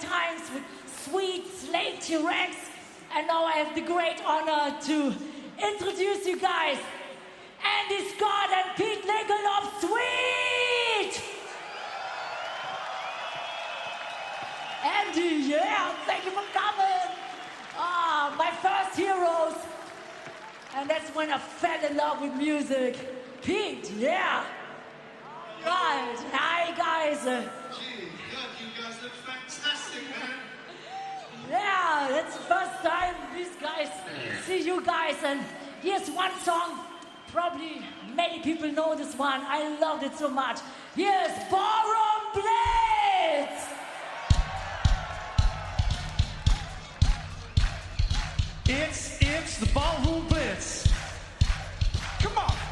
times with sweet Slade T-Rex. And now I have the great honor to introduce you guys Andy Scott and Pete Lincoln of Sweet! Andy, yeah, thank you for coming. Ah, my first heroes. And that's when I fell in love with music. Pete, yeah. Right, hi guys. Gee, God, you guys look fantastic yeah, that's first time these guys see you guys, and here's one song. Probably many people know this one. I loved it so much. Here's Ballroom Blitz. It's it's the Ballroom Blitz. Come on.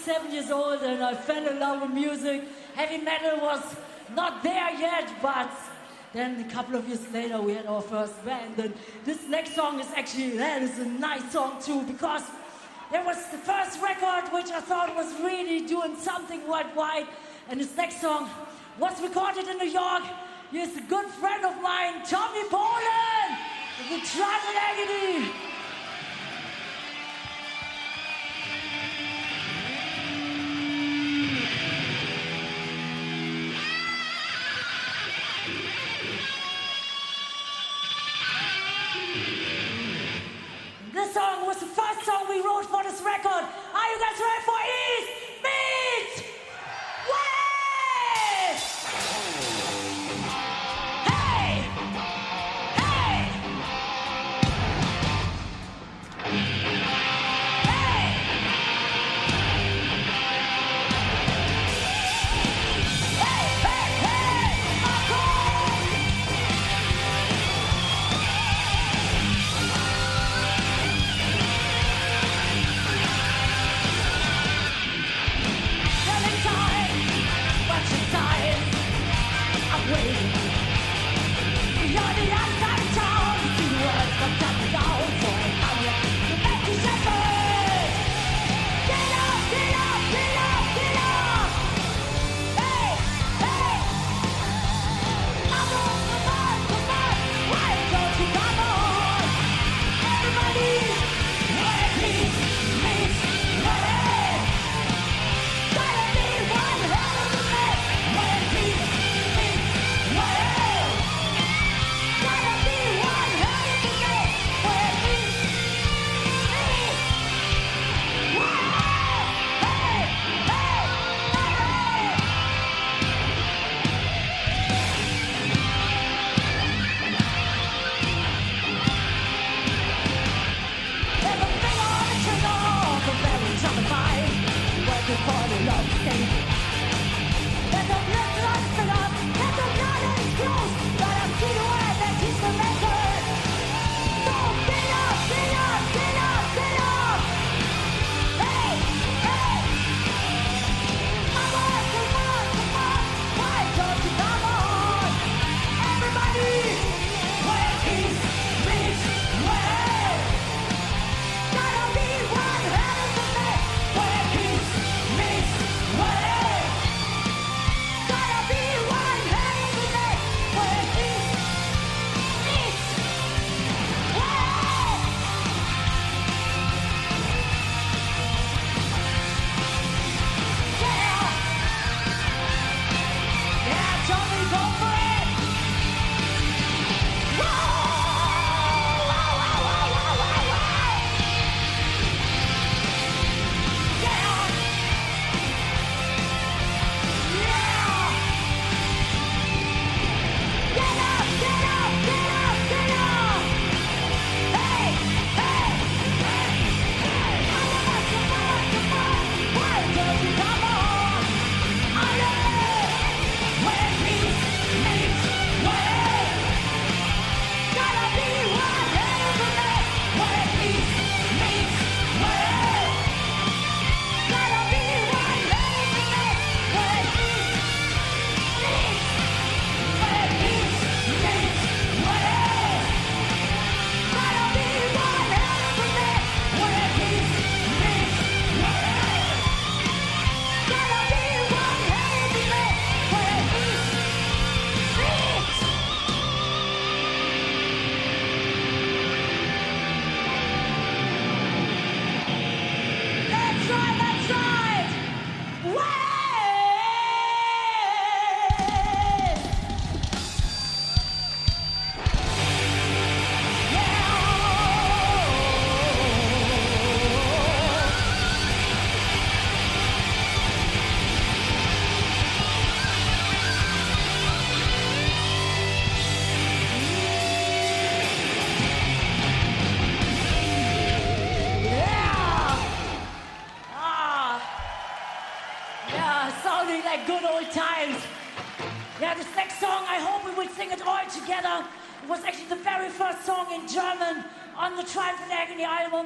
seven years old, and I fell in love with music. Heavy metal was not there yet, but then a couple of years later, we had our first band. And this next song is actually that is a nice song too because it was the first record which I thought was really doing something worldwide. And this next song was recorded in New York. He's a good friend of mine, Tommy Bolan, the Triumph and Agony. song we wrote for this record. Are you guys ready for it?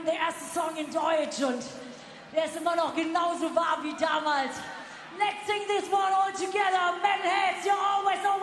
kam der erste Song in Deutsch und der ist immer noch genauso warm wie damals. Let's sing this one all together. Man heads, you're always on.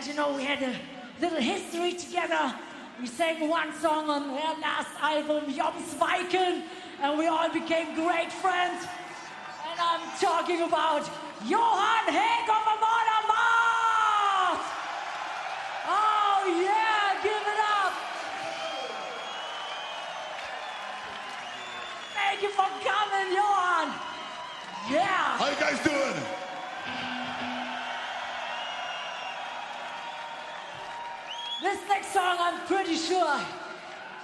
And you know, we had a little history together. We sang one song on their last album, Jomsviking, and we all became great friends. And I'm talking about Johan Hegg of Amon Amarth! Oh yeah, give it up! Thank you for coming, Johan! Yeah! How you guys doing? This next song, I'm pretty sure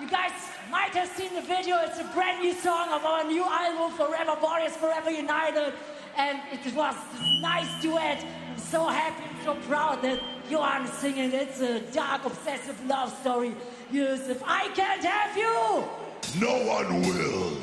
you guys might have seen the video. It's a brand new song of our new album, Forever Warriors, Forever United. And it was a nice duet. I'm so happy so proud that Johan is singing. It's a dark, obsessive love story. Yes, if I can't have you, No one will.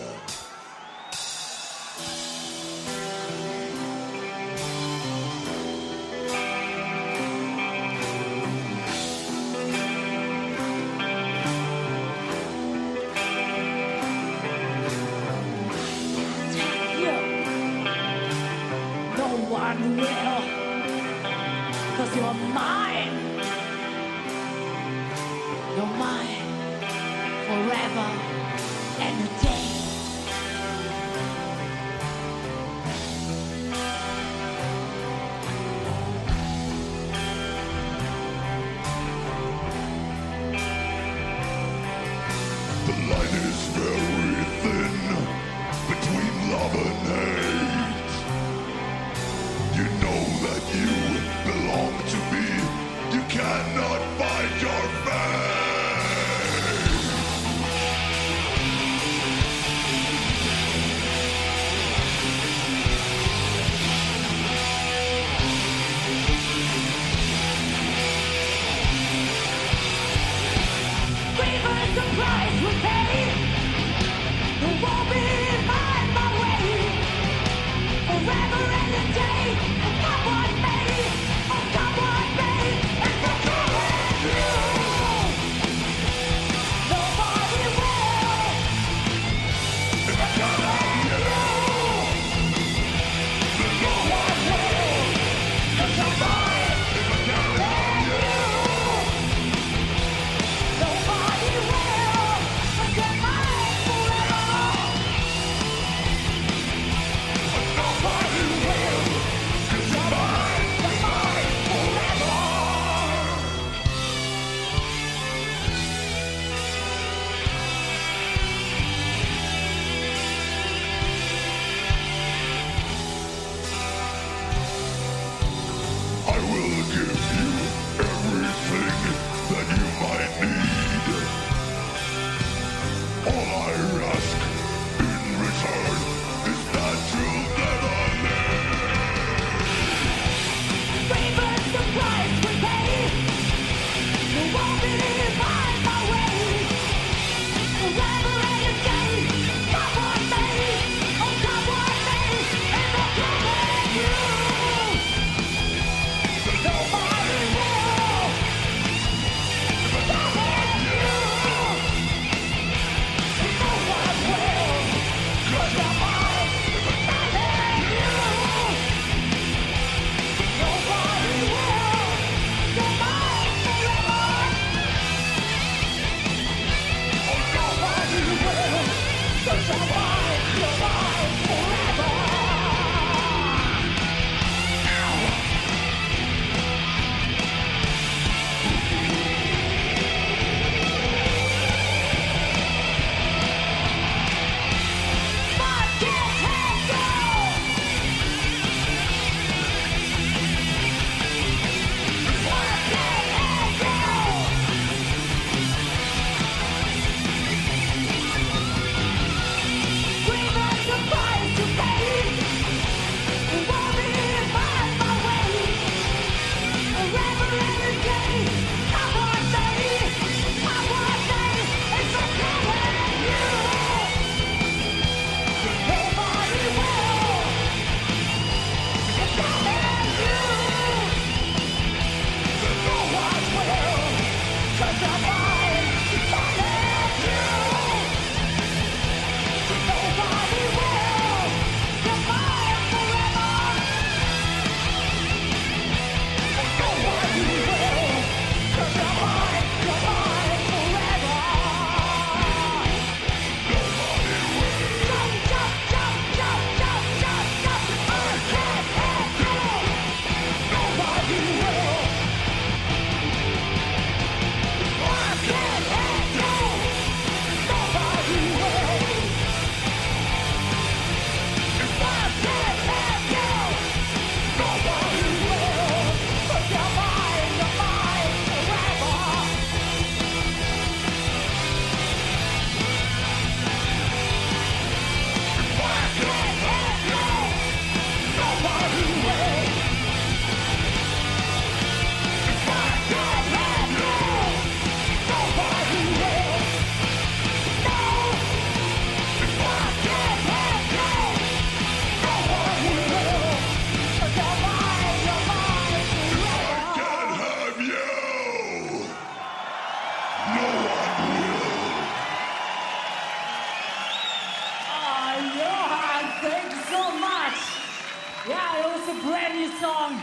Song.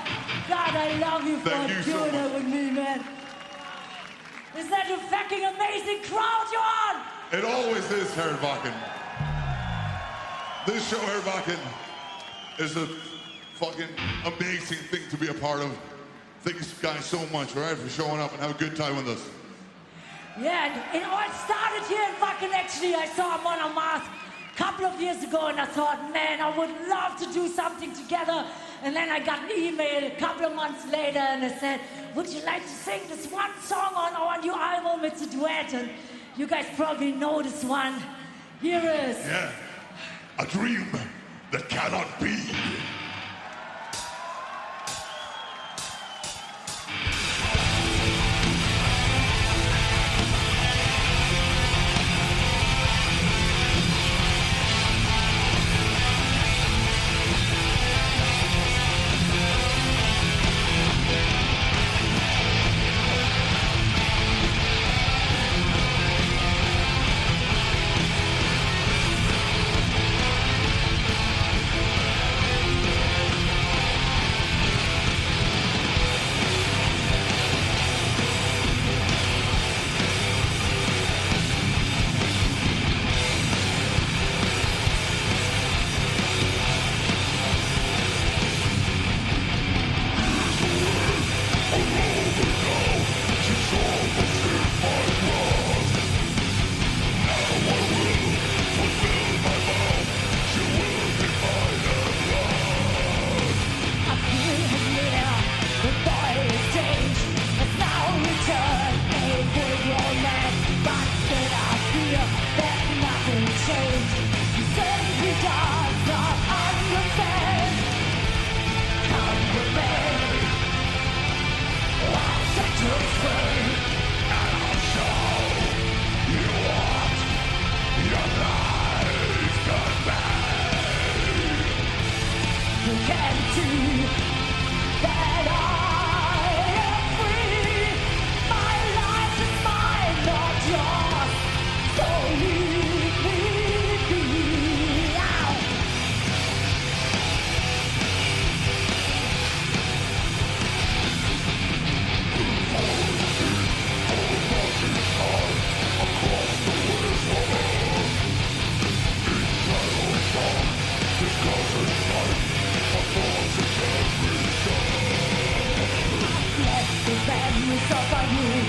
God, I love you for Thank you so doing it much. with me, man. Is that a fucking amazing crowd you're on? It always is, here in Wacken. This show, here in Wacken, is a fucking amazing thing to be a part of. Thank you guys so much, all right, for showing up and have a good time with us. Yeah, and it all started here in fucking actually. I saw him on a Mars a couple of years ago and I thought, man, I would love to do something together. And then I got an email a couple of months later and it said, would you like to sing this one song on our new album? It's a duet and you guys probably know this one. Here is. Yeah. A dream that cannot be. The memories of our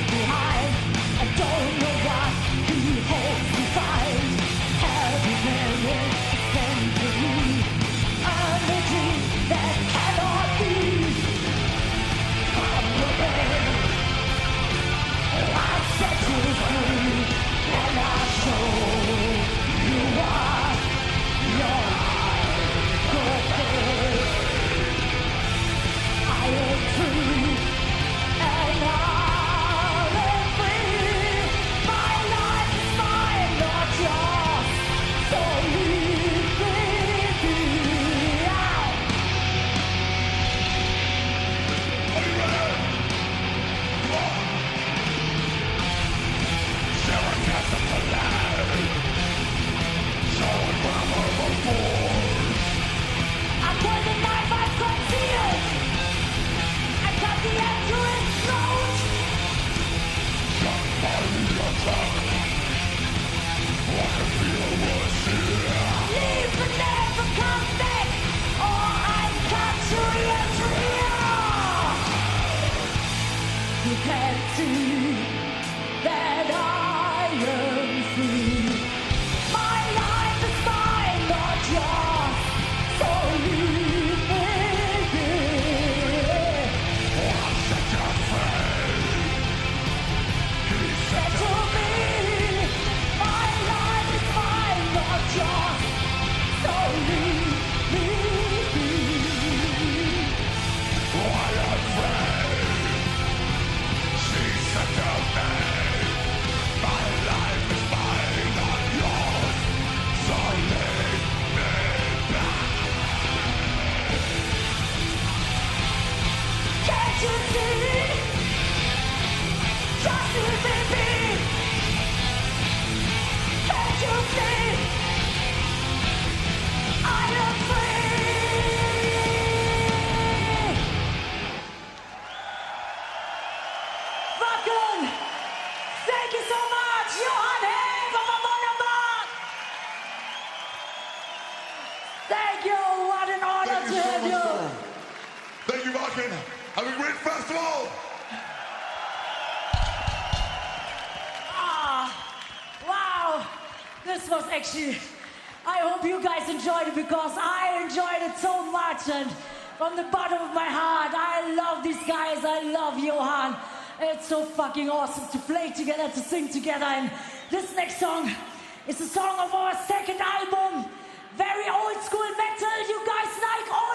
from the bottom of my heart, I love these guys. I love Johan. It's so fucking awesome to play together, to sing together. And this next song is a song of our second album. Very old school metal. You guys like old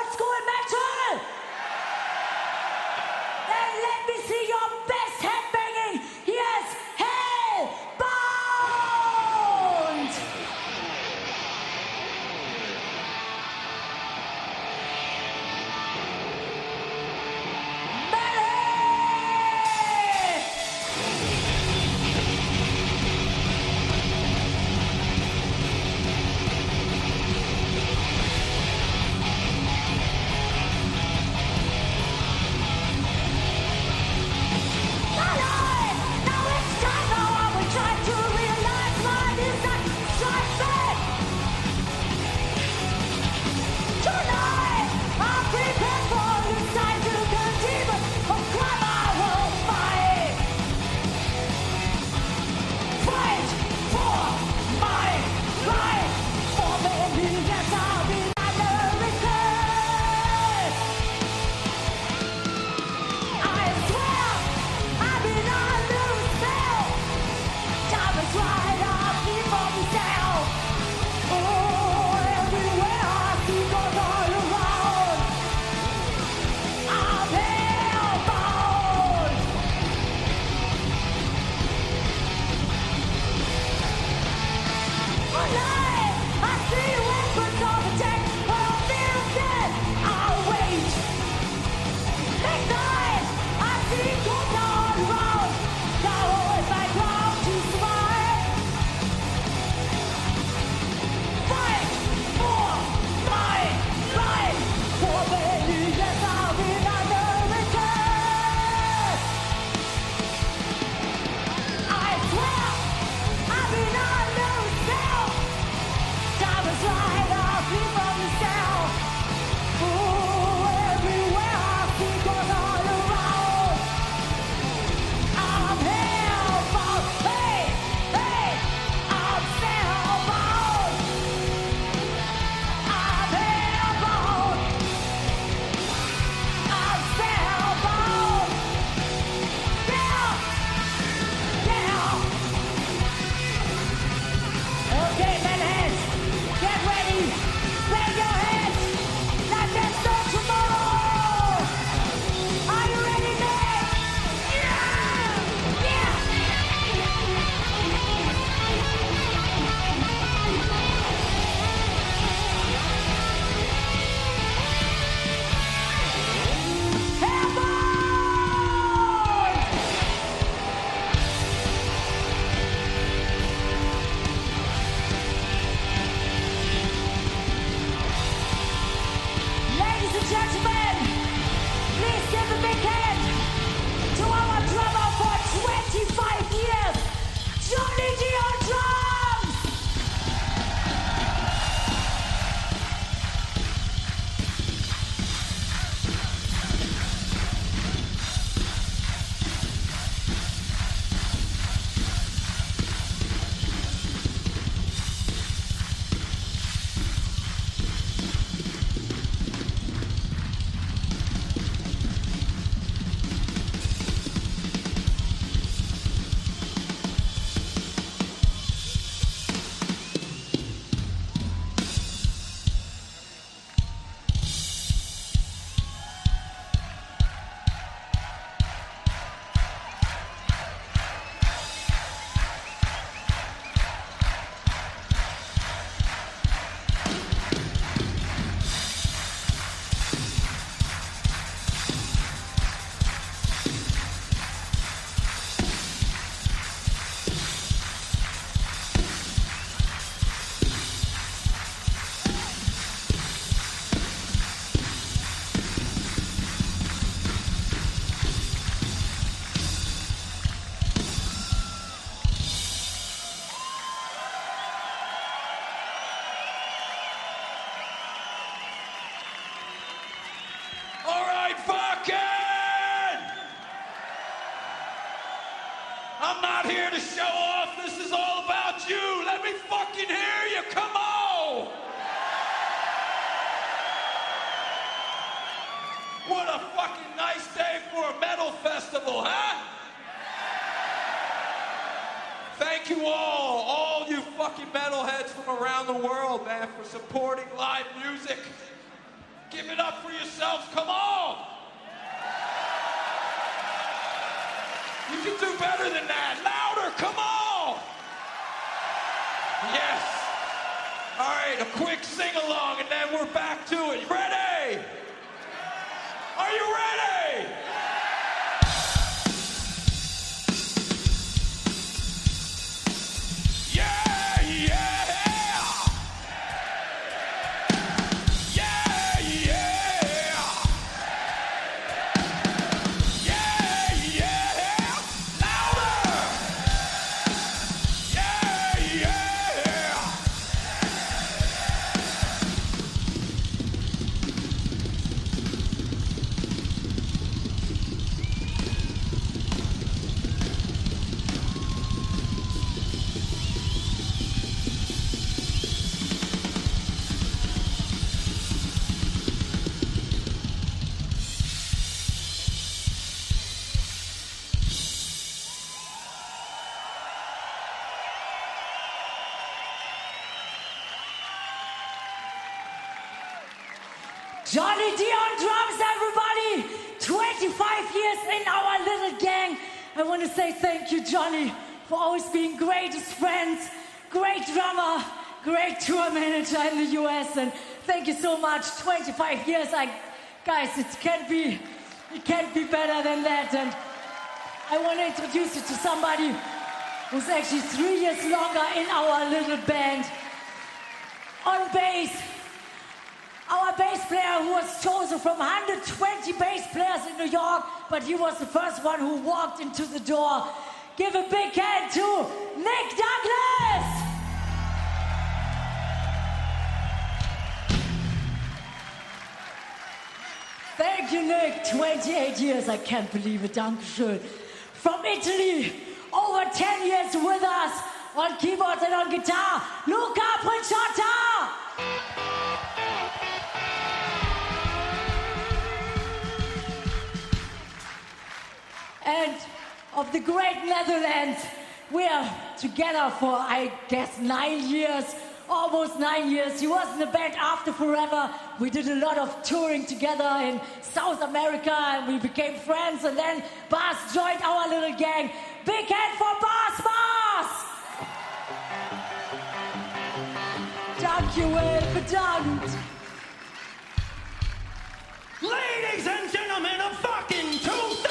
to say thank you, Johnny, for always being greatest friends, great drummer, great tour manager in the US, and thank you so much. 25 years, I, guys, it can't be, it can't be better than that. And I want to introduce you to somebody who's actually three years longer in our little band. On bass, bass player who was chosen from 120 bass players in New York, but he was the first one who walked into the door. Give a big hand to Nick Douglas! Thank you, Nick. 28 years, I can't believe it. Dankeschön. From Italy, over 10 years with us on keyboards and on guitar, Luca Princiotta! And of the great Netherlands. We are together for, I guess, nine years, almost nine years. He was in the band after Forever. We did a lot of touring together in South America and we became friends. And then Bas joined our little gang. Big hand for Bas Maas! Dankjewel, bedankt. Ladies and gentlemen of fucking 2018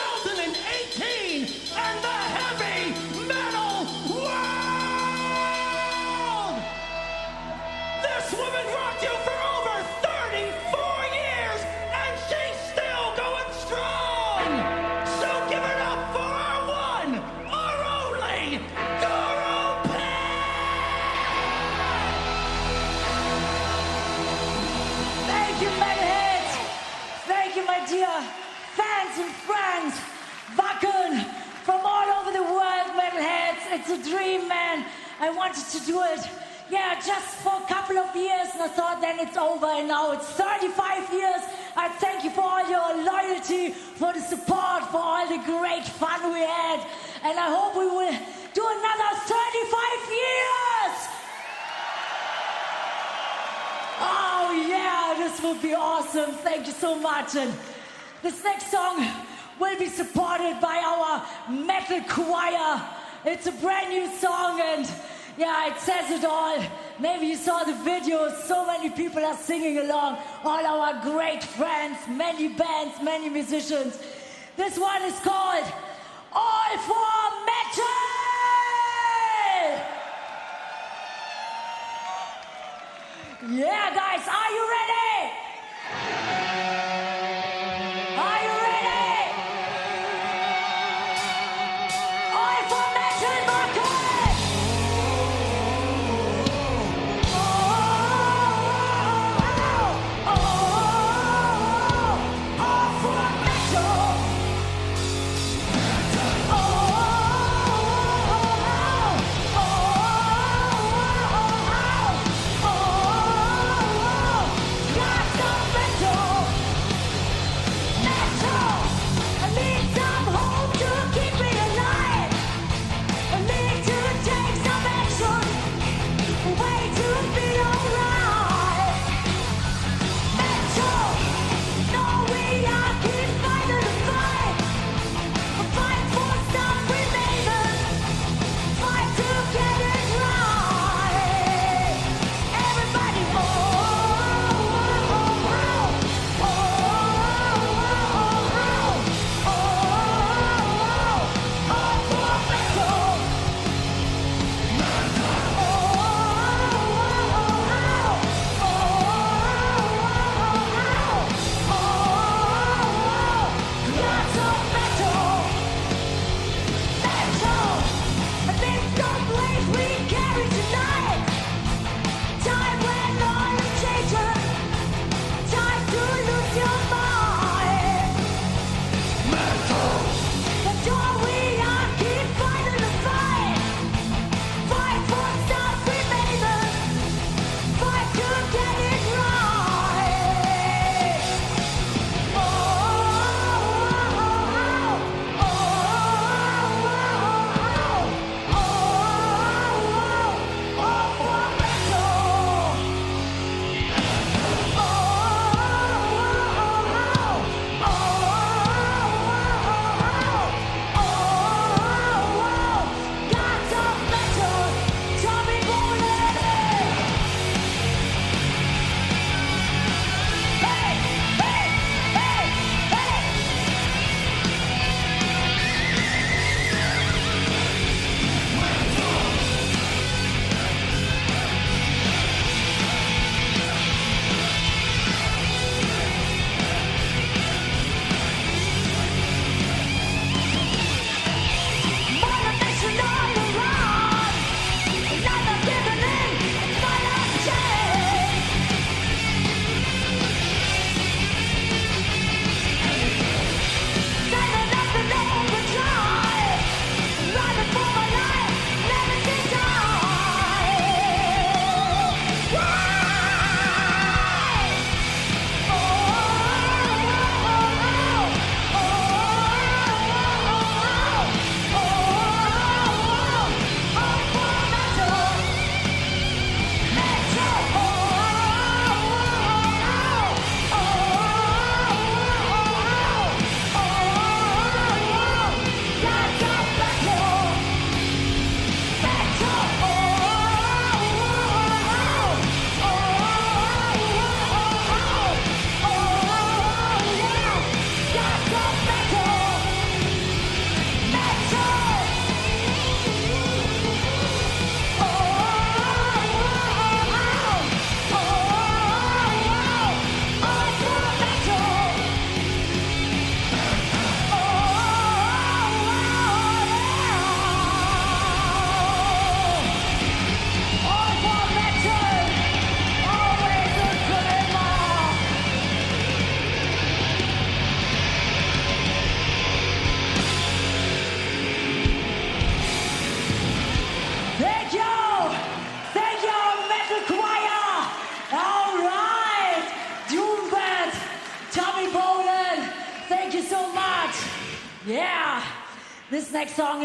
Wacken from all over the world, Metalheads. It's a dream, man. I wanted to do it, yeah, just for a couple of years, and I thought then it's over, and now it's 35 years. I thank you for all your loyalty, for the support, for all the great fun we had, and I hope we will do another 35 years. Oh yeah, this will be awesome. Thank you so much. And this next song will be supported by our metal choir. It's a brand new song and yeah, it says it all. Maybe you saw the video. So many people are singing along. All our great friends, many bands, many musicians. This one is called All for Metal! Yeah, guys, are you ready?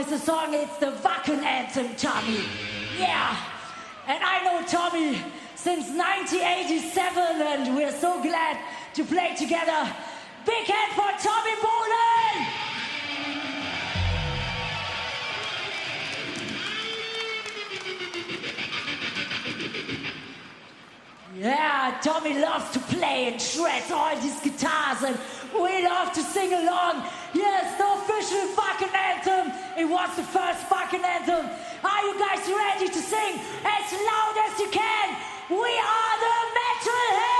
is the song, it's the Wacken Anthem, Tommy. Yeah! And I know Tommy since 1987, and we're so glad to play together. Big hand for Tommy Bolan. Yeah, Tommy loves to play and shred all these guitars, and we love to sing along. Yes, the official fucking anthem it was the first fucking anthem. Are you guys ready to sing as loud as you can? We are the Metalheads!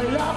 I love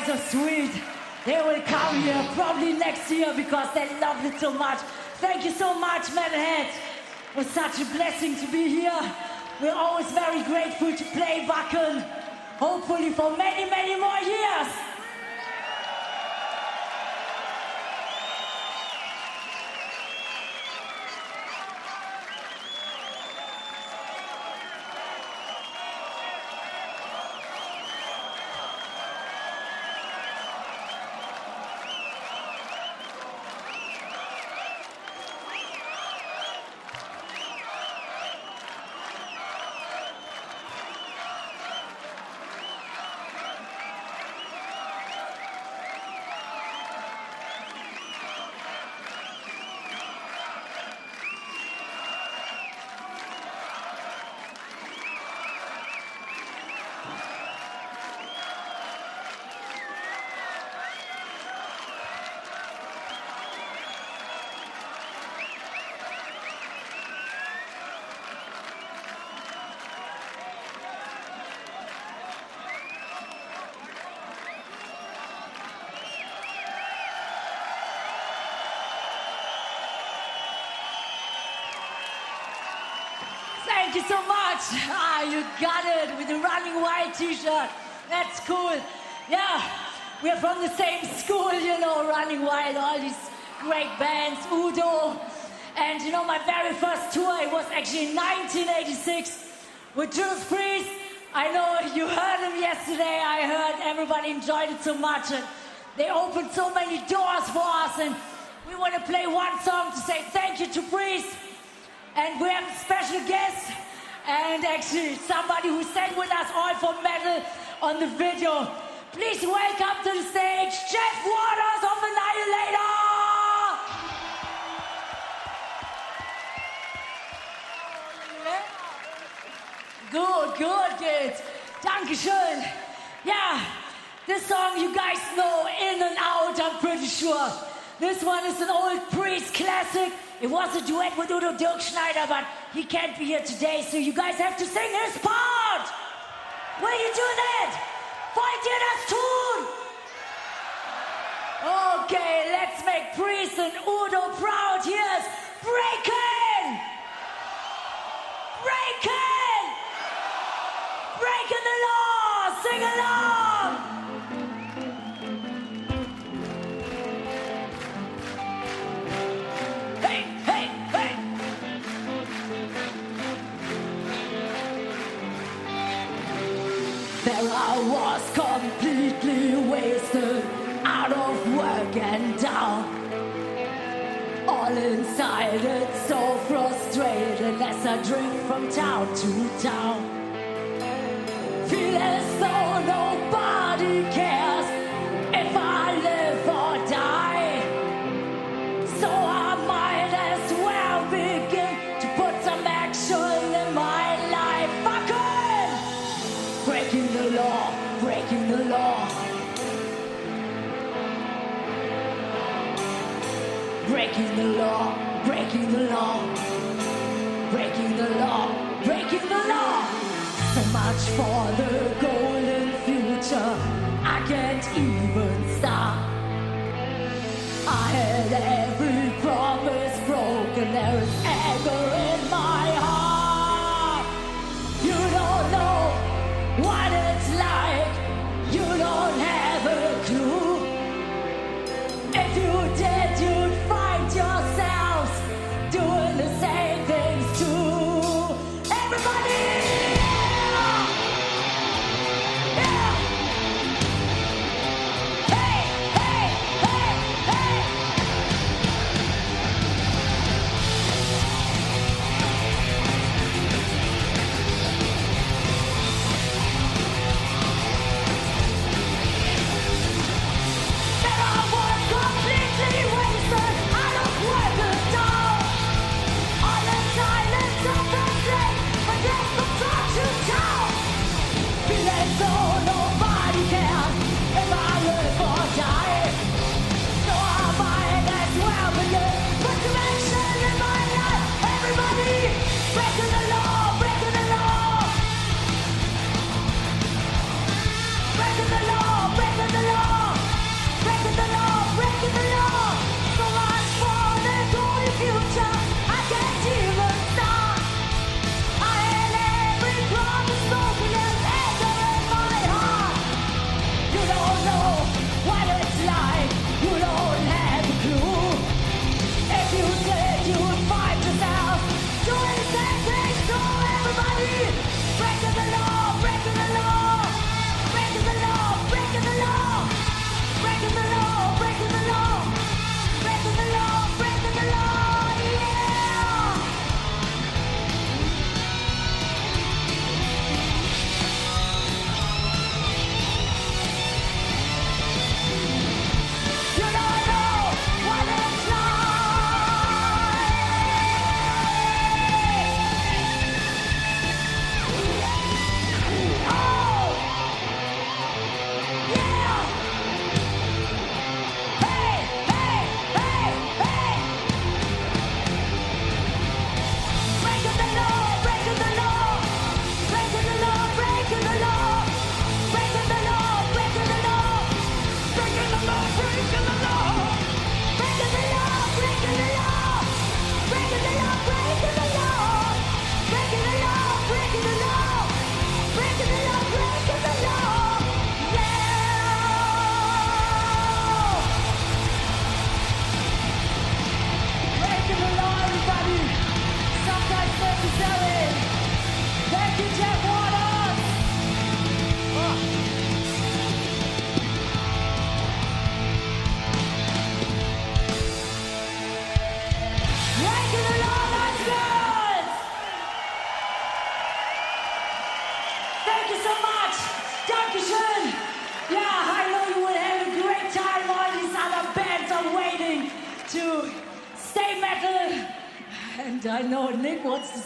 guys are sweet. They will come here probably next year because they loved it so much. Thank you so much, Metalhead. It was such a blessing to be here. We're always very grateful to play Wacken. Hopefully for many, many more years. Thank you so much. Ah, you got it with the Running Wild t-shirt. That's cool. Yeah, we're from the same school, you know, running wild, all these great bands, Udo. And you know, my very first tour, it was actually in 1986 with Judas Priest. I know you heard them yesterday. I heard everybody enjoyed it so much. And they opened so many doors for us. And we want to play one song to say thank you to Priest. And we have a special guest, and actually somebody who sang with us all for metal on the video. Please welcome to the stage Jeff Waters of Annihilator! Good, good, good. Dankeschön. Yeah, this song you guys know in and out, I'm pretty sure. This one is an old Priest classic. It was a duet with Udo Dirkschneider, but he can't be here today, so you guys have to sing his part. Will you do that? Wollt ihr das tun? Okay, let's make Priest and Udo proud. Here's Breaking! Breaking! Breaking the law! Sing along! Inside so frustrated as I drink from town to town. Feel as though nobody cares if I live or die. So I might as well begin to put some action in my life. Fucking breaking the law, breaking the law. Breaking the law, breaking the law. Breaking the law, breaking the law. So much for the golden future. I can't even stop. I had every promise broken. There is anger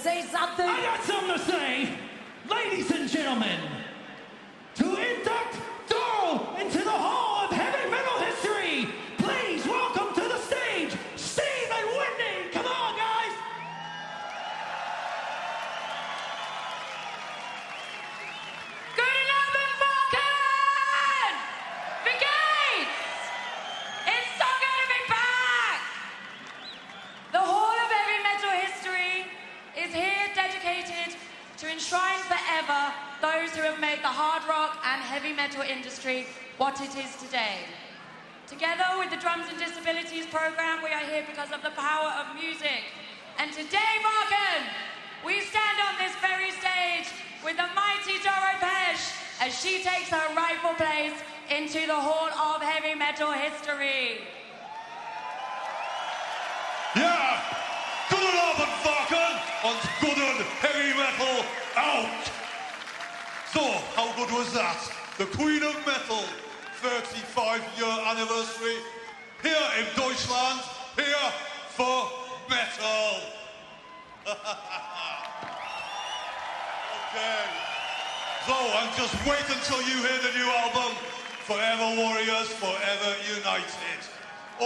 say something. I got something to say.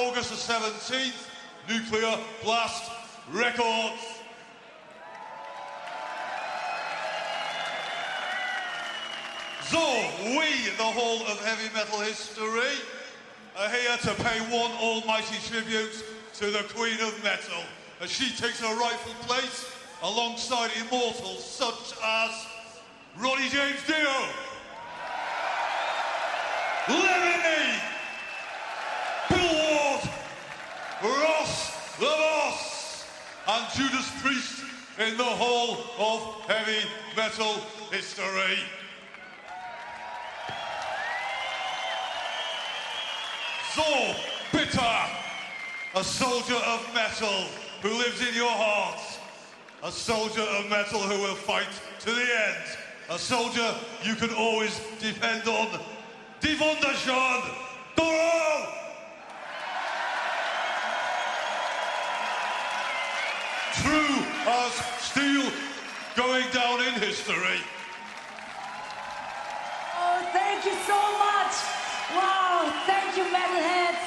August the 17th, Nuclear Blast Records. So, we, the Hall of Heavy Metal History, are here to pay one almighty tribute to the Queen of Metal as she takes her rightful place alongside immortals such as Ronnie James Dio, Lemmy, Ross the Boss, and Judas Priest in the Hall of Heavy Metal History. So bitter, a soldier of metal who lives in your heart, a soldier of metal who will fight to the end, a soldier you can always depend on. Die Wunderschön, Doro! True as steel, going down in history. Oh, thank you so much. Wow, thank you, metalheads.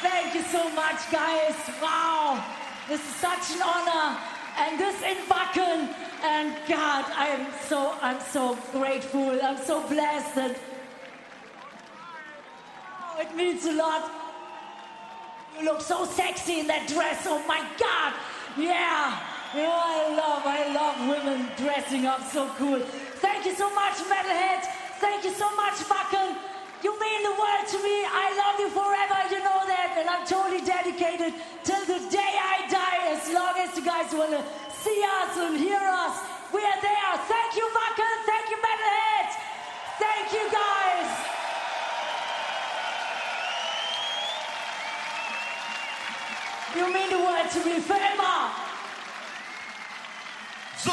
Thank you so much, guys. Wow, this is such an honor. And this in Wacken. And God, I'm so, I'm so grateful. I'm so blessed. And oh, it means a lot. You look so sexy in that dress. Oh my God. Yeah. Yeah, I love, I love women dressing up so cool. Thank you so much, Metalhead. Thank you so much, Wacken. You mean the world to me. I love you forever. You know that. And I'm totally dedicated till the day I die. As long as you guys want to see us and hear us, we are there. Thank you, Wacken. Thank you, Metalhead. Thank you, guys. You mean the world to me forever. So,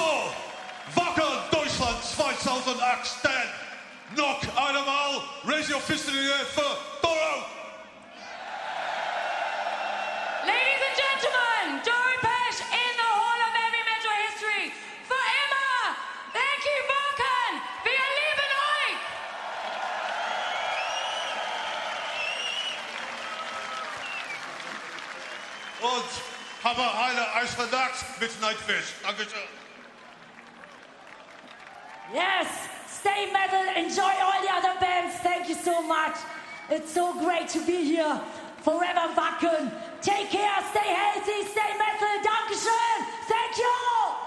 Wacken Deutschland 2018. Knock einmal, raise your fist in the air for Doro. Ladies Und habe eine Eisverdacht mit Nightwish. Dankeschön. Yes, stay metal, enjoy all the other bands. Thank you so much. It's so great to be here. Forever Wacken. Take care, stay healthy, stay metal. Dankeschön. Thank you.